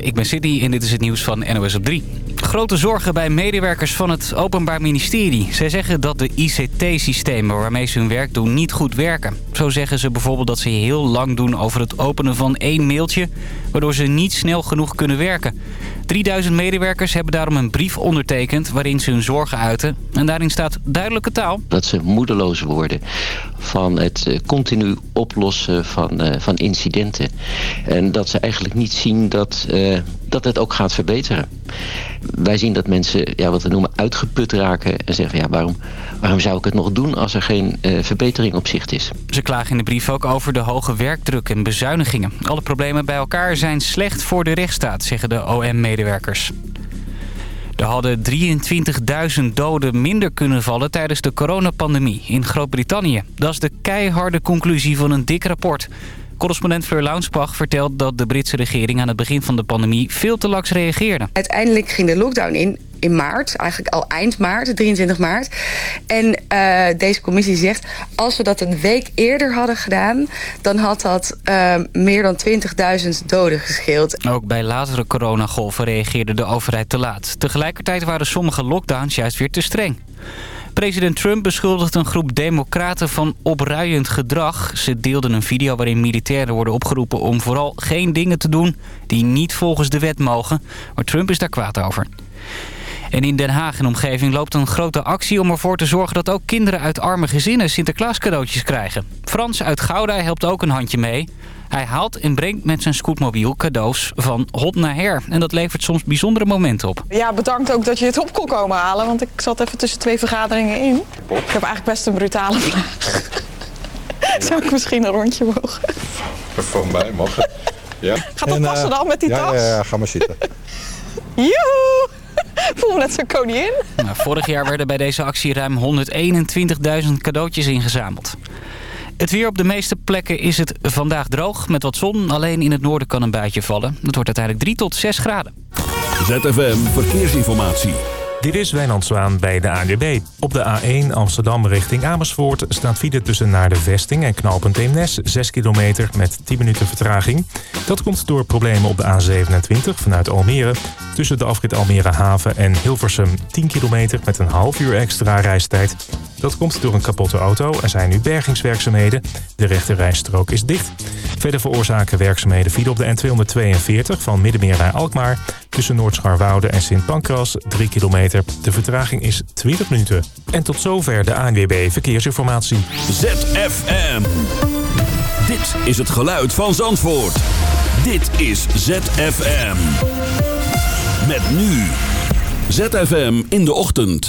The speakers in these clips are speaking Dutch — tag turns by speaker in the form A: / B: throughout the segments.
A: Ik ben Sydney en dit is het nieuws van NOS op 3. Grote zorgen bij medewerkers van het Openbaar Ministerie. Zij zeggen dat de ICT-systemen waarmee ze hun werk doen niet goed werken. Zo zeggen ze bijvoorbeeld dat ze heel lang doen over het openen van één mailtje... waardoor ze niet snel genoeg kunnen werken. 3000 medewerkers hebben daarom een brief ondertekend waarin ze hun zorgen uiten. En daarin staat duidelijke taal.
B: Dat ze moedeloos worden van het eh, continu oplossen van, uh, van incidenten. En dat ze eigenlijk niet zien dat, uh, dat het ook gaat verbeteren. Wij zien dat mensen ja, wat we noemen uitgeput raken en zeggen... Ja, waarom, waarom zou ik het nog doen als er geen uh, verbetering op zicht is?
A: Ze klagen in de brief ook over de hoge werkdruk en bezuinigingen. Alle problemen bij elkaar zijn slecht voor de rechtsstaat, zeggen de OM-medewerkers. Er hadden 23.000 doden minder kunnen vallen tijdens de coronapandemie in Groot-Brittannië. Dat is de keiharde conclusie van een dik rapport. Correspondent Fleur Launsbach vertelt dat de Britse regering aan het begin van de pandemie veel te laks reageerde.
C: Uiteindelijk ging de lockdown in in maart, eigenlijk al eind maart, 23 maart. En uh, deze commissie zegt, als we dat een week eerder hadden gedaan... dan had dat uh, meer dan 20.000 doden gescheeld.
A: Ook bij latere coronagolven reageerde de overheid te laat. Tegelijkertijd waren sommige lockdowns juist weer te streng. President Trump beschuldigt een groep democraten van opruiend gedrag. Ze deelden een video waarin militairen worden opgeroepen om vooral geen dingen te doen die niet volgens de wet mogen. Maar Trump is daar kwaad over. En in Den Haag en omgeving loopt een grote actie om ervoor te zorgen dat ook kinderen uit arme gezinnen Sinterklaas cadeautjes krijgen. Frans uit Gouda helpt ook een handje mee. Hij haalt en brengt met zijn scootmobiel cadeaus van hot naar her. En dat levert soms bijzondere momenten op.
D: Ja, bedankt ook dat je het op kon komen halen. Want ik zat even tussen twee vergaderingen in. Ik heb eigenlijk best een brutale vraag. Zou ik misschien een rondje mogen?
E: Van mij mag het. Ja.
D: Gaat dat en, passen dan met die
E: ja,
D: tas?
E: Ja, ja, ga maar zitten.
D: Joehoe! voel me net zo'n koningin.
A: Nou, vorig jaar werden bij deze actie ruim 121.000 cadeautjes ingezameld. Het weer op de meeste plekken is het vandaag droog met wat zon. Alleen in het noorden kan een buitje vallen. Het wordt uiteindelijk 3 tot 6 graden.
F: ZFM Verkeersinformatie.
G: Dit is Wijnand Zwaan bij de ANWB. Op de A1 Amsterdam richting Amersfoort staat file tussen naar de vesting en knooppunt Eemnes 6 kilometer met 10 minuten vertraging. Dat komt door problemen op de A27 vanuit Almere. Tussen de afrit Almere Haven en Hilversum 10 kilometer met een half uur extra reistijd. Dat komt door een kapotte auto. Er zijn nu bergingswerkzaamheden. De rechte rijstrook is dicht. Verder veroorzaken werkzaamheden file op de N242 van Middenmeer naar Alkmaar. Tussen Noordscharwoude en Sint Pancras 3 kilometer. De vertraging is 20 minuten. En tot zover de ANWB Verkeersinformatie.
F: ZFM. Dit is het geluid van Zandvoort. Dit is ZFM. Met nu. ZFM in de ochtend.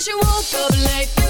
H: She woke up late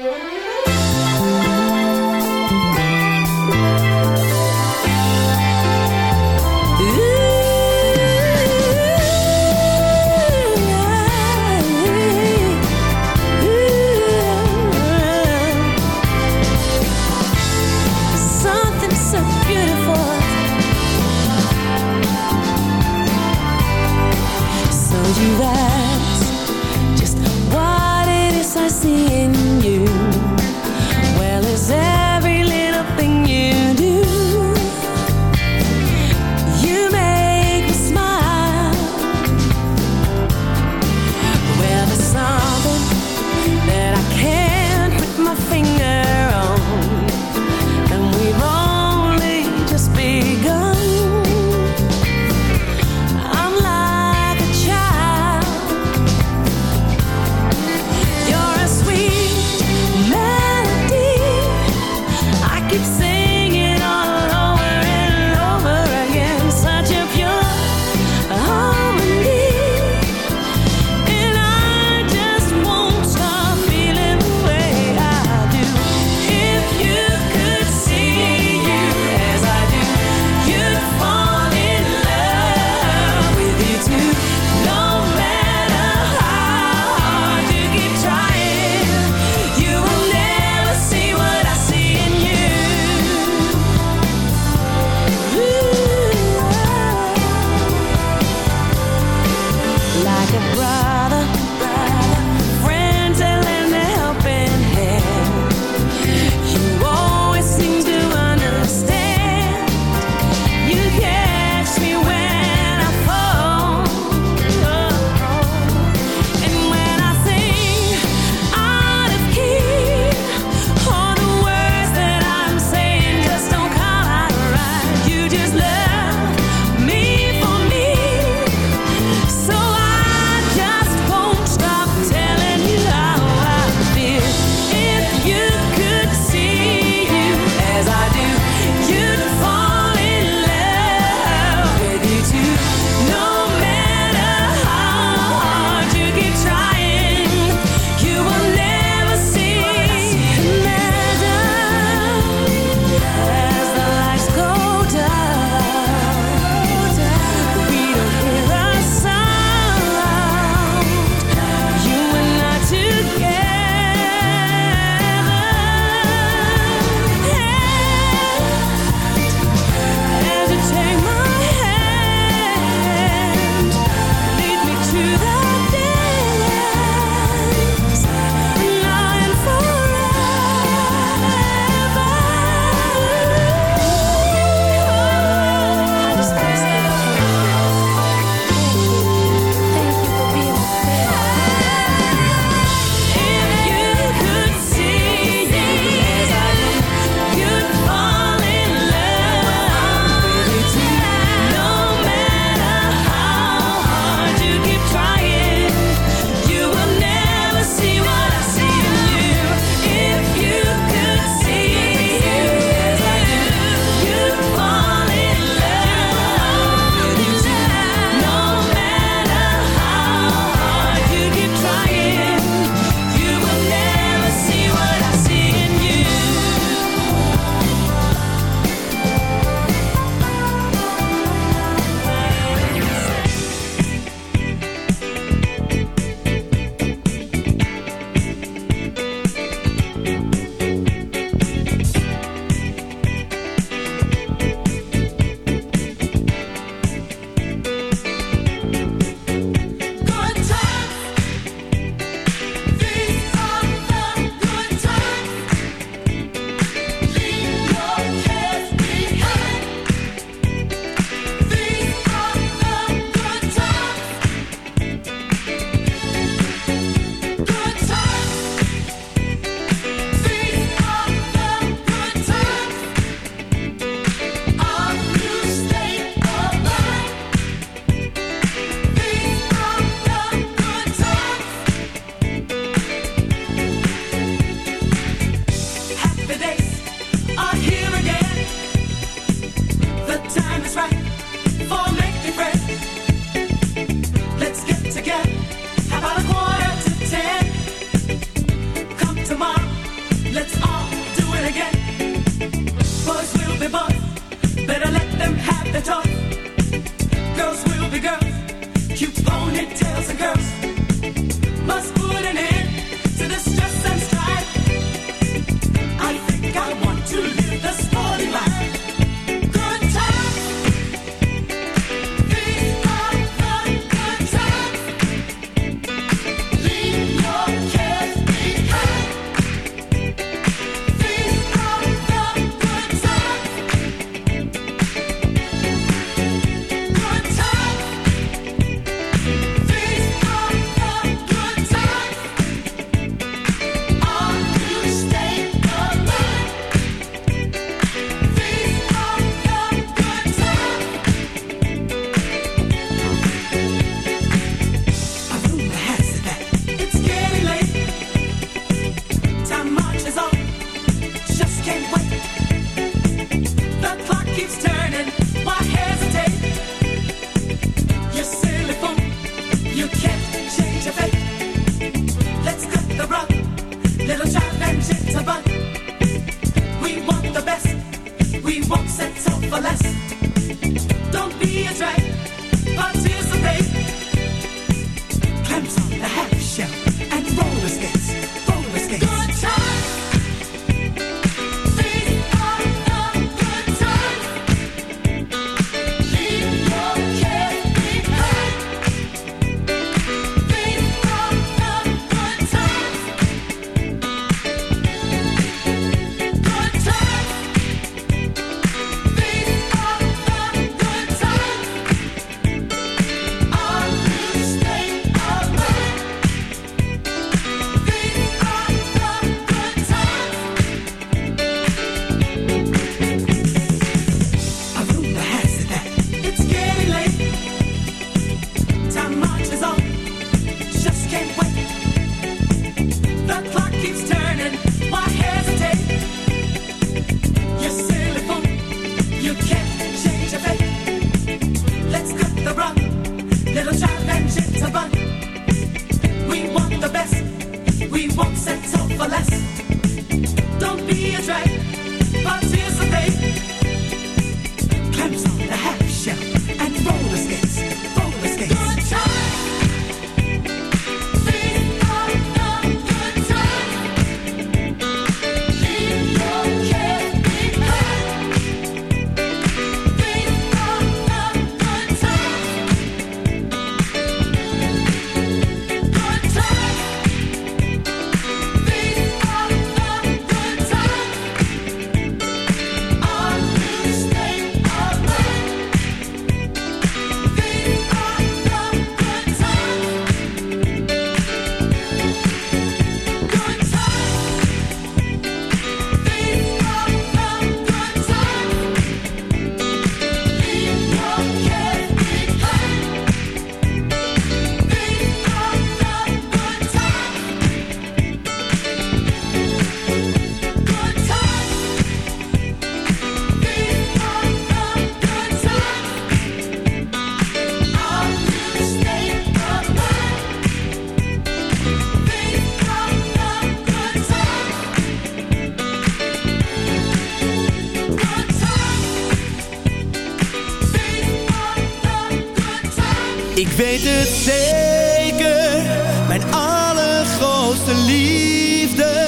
I: Ik weet het zeker, mijn allergrootste liefde,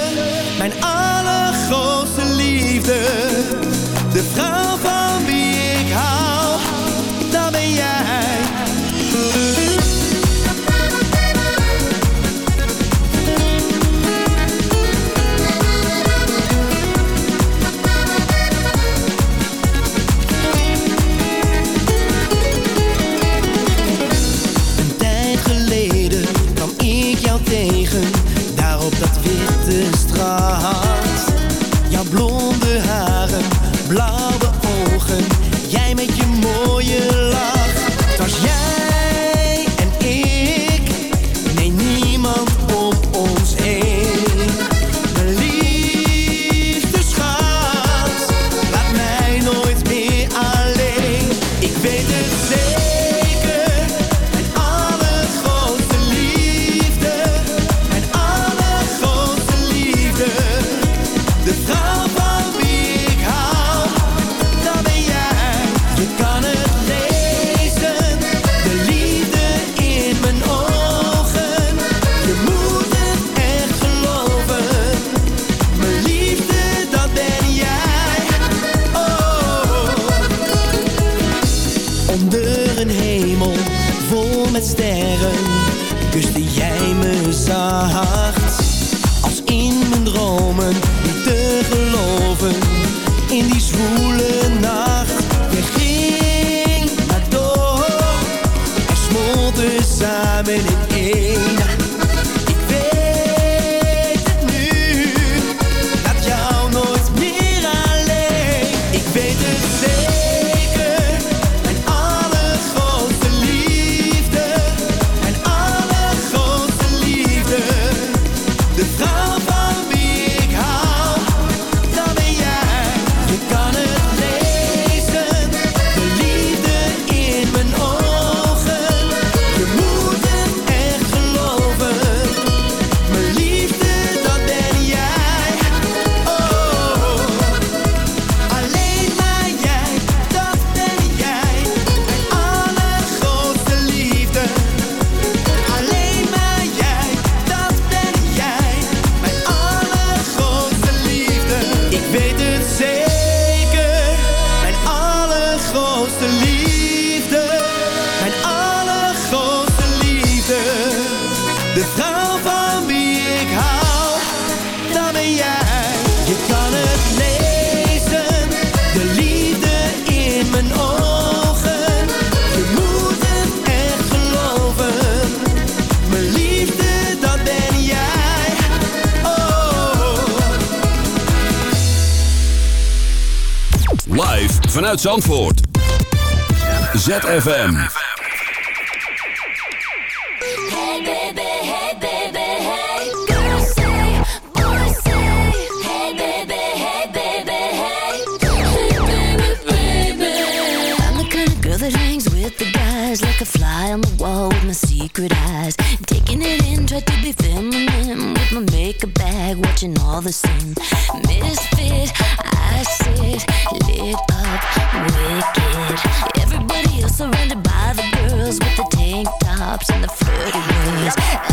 I: mijn allergrootste liefde. De
F: love Zandvoort. ZFM.
J: surrounded by the girls with the tank tops and the flirty words.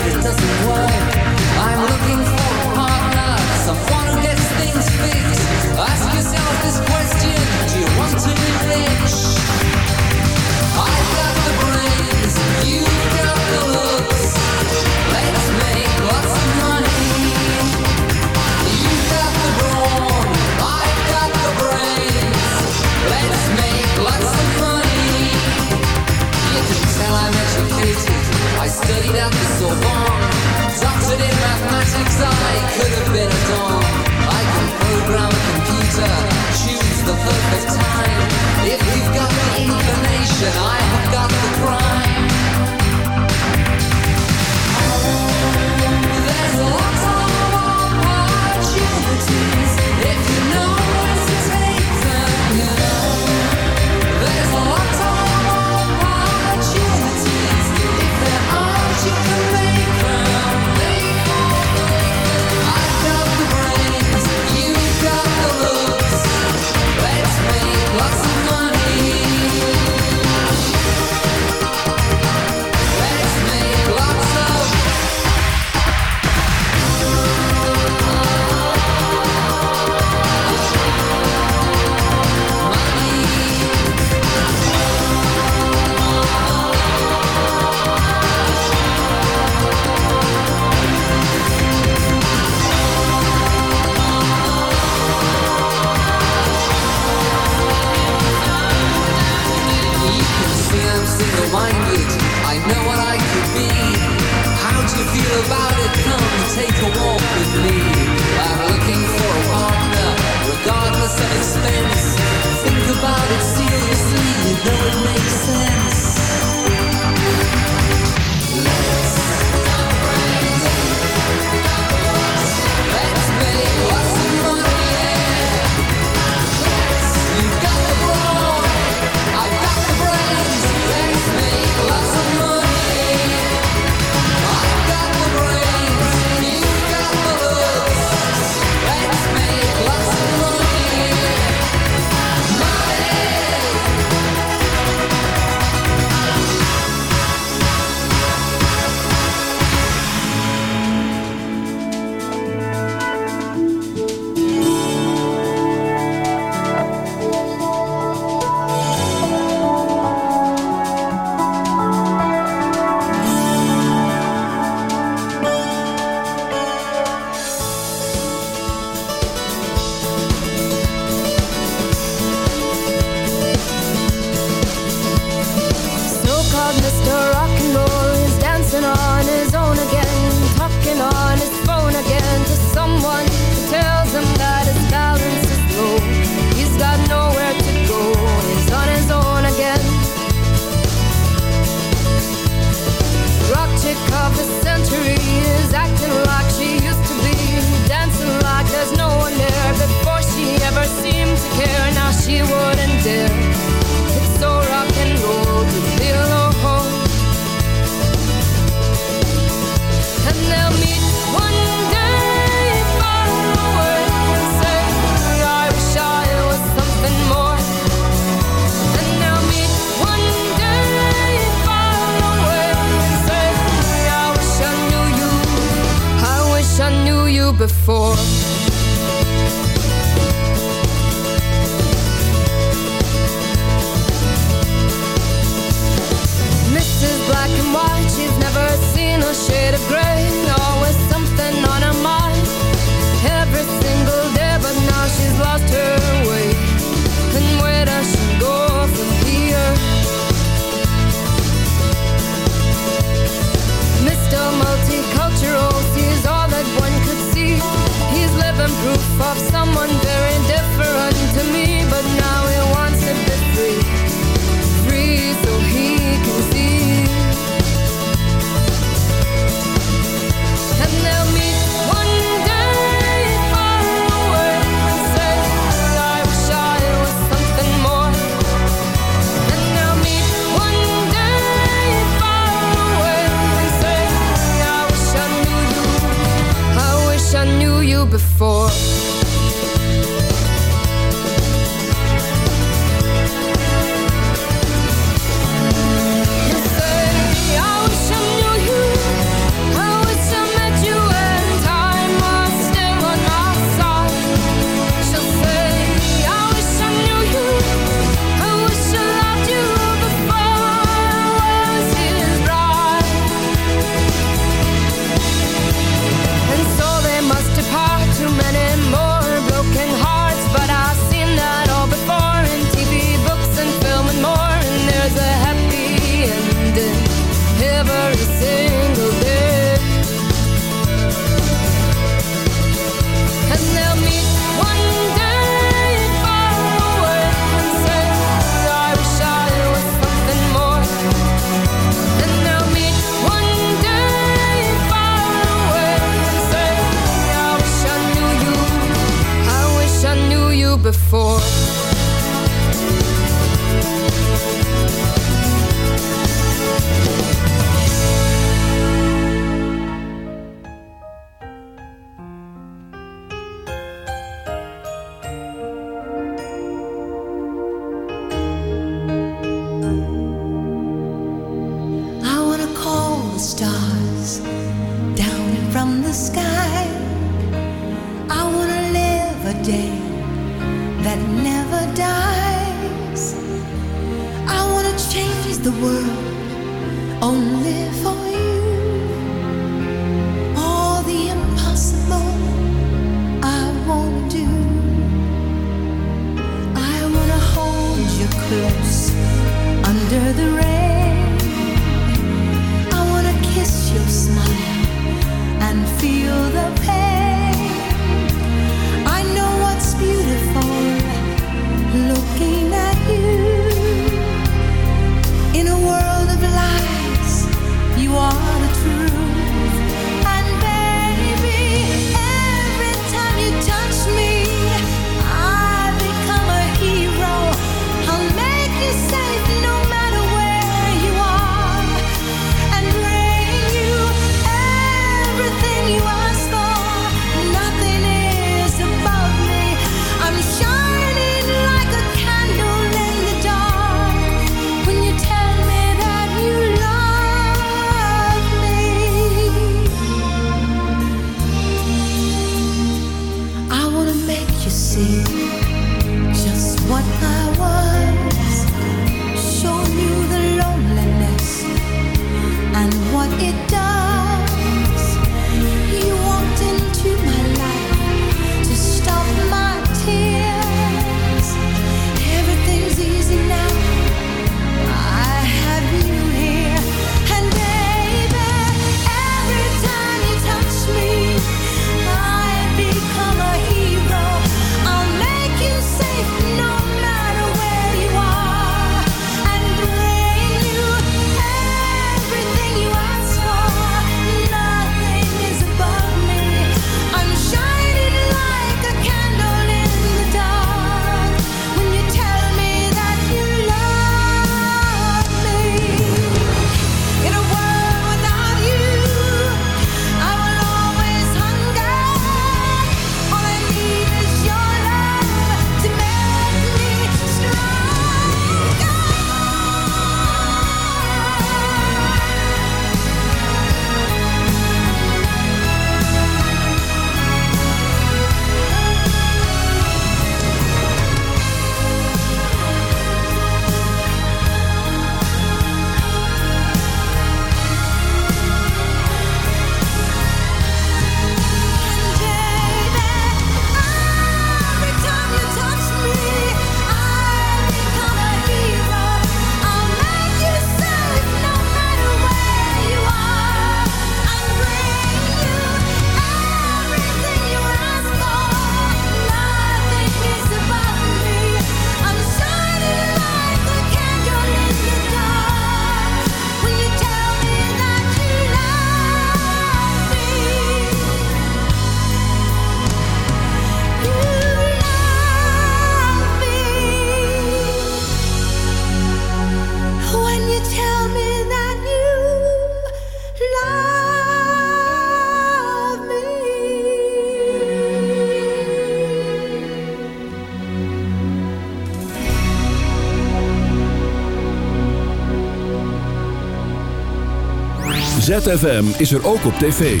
F: ZFM is er ook op tv.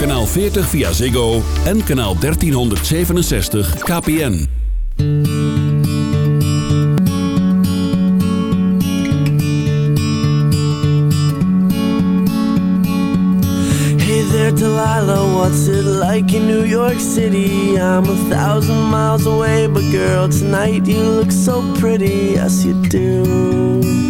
F: Kanaal 40 via Ziggo en kanaal 1367 KPN.
K: Hey there, Delilah, what's it like in New York City? I'm a thousand miles away, but girl, tonight you look so pretty, yes you do.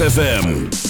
F: ZFM.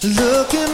I: Looking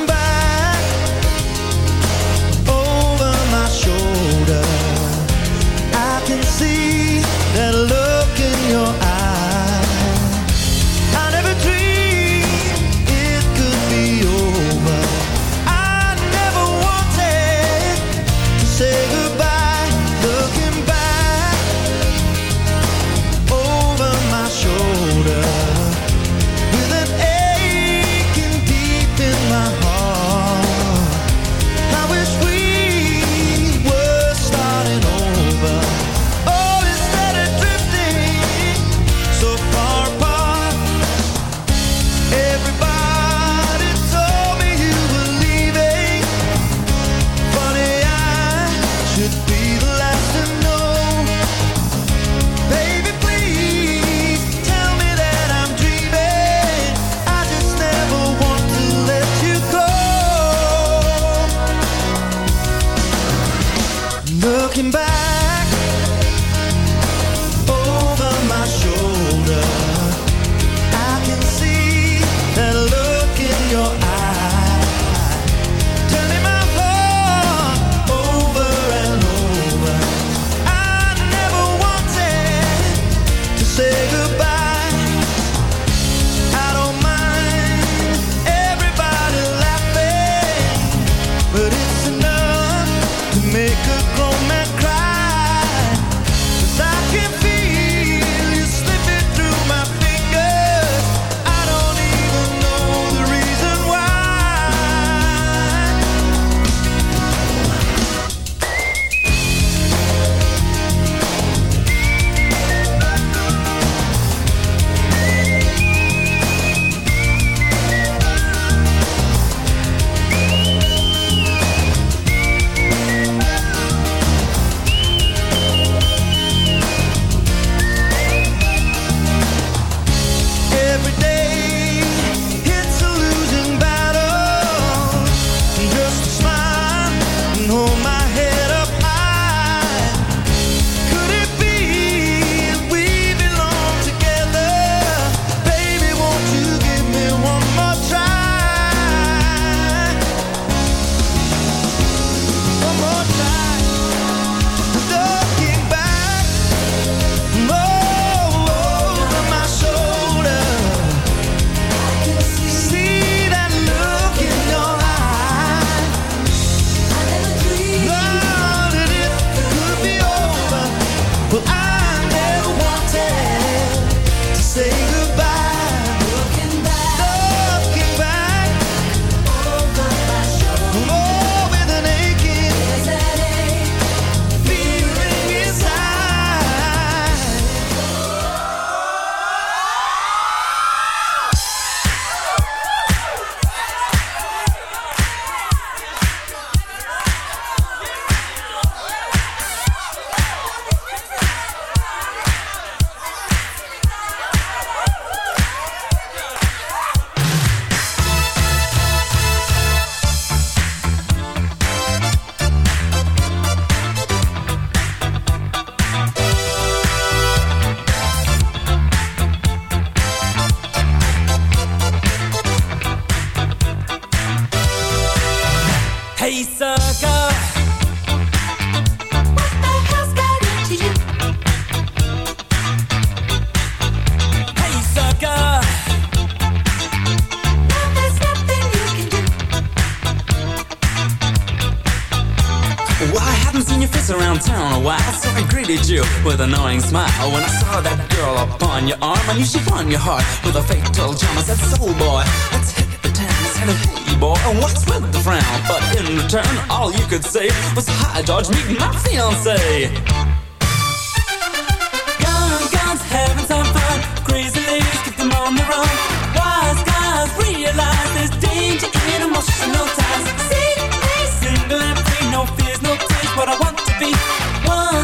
I: with an
L: annoying smile. When I saw that girl upon your arm, I knew she'd won your heart with a fatal charm. I said, Soul boy, let's hit the town. I said, Hey boy, and what's with the frown? But in return, all you could say was, Hi, George, meet my fiance.
J: Guns, guns, having some fun. Crazy ladies, keep them on the run. Wise guys realize there's danger in emotional ties. See single and free, no fears, no tears. What I want to be. One,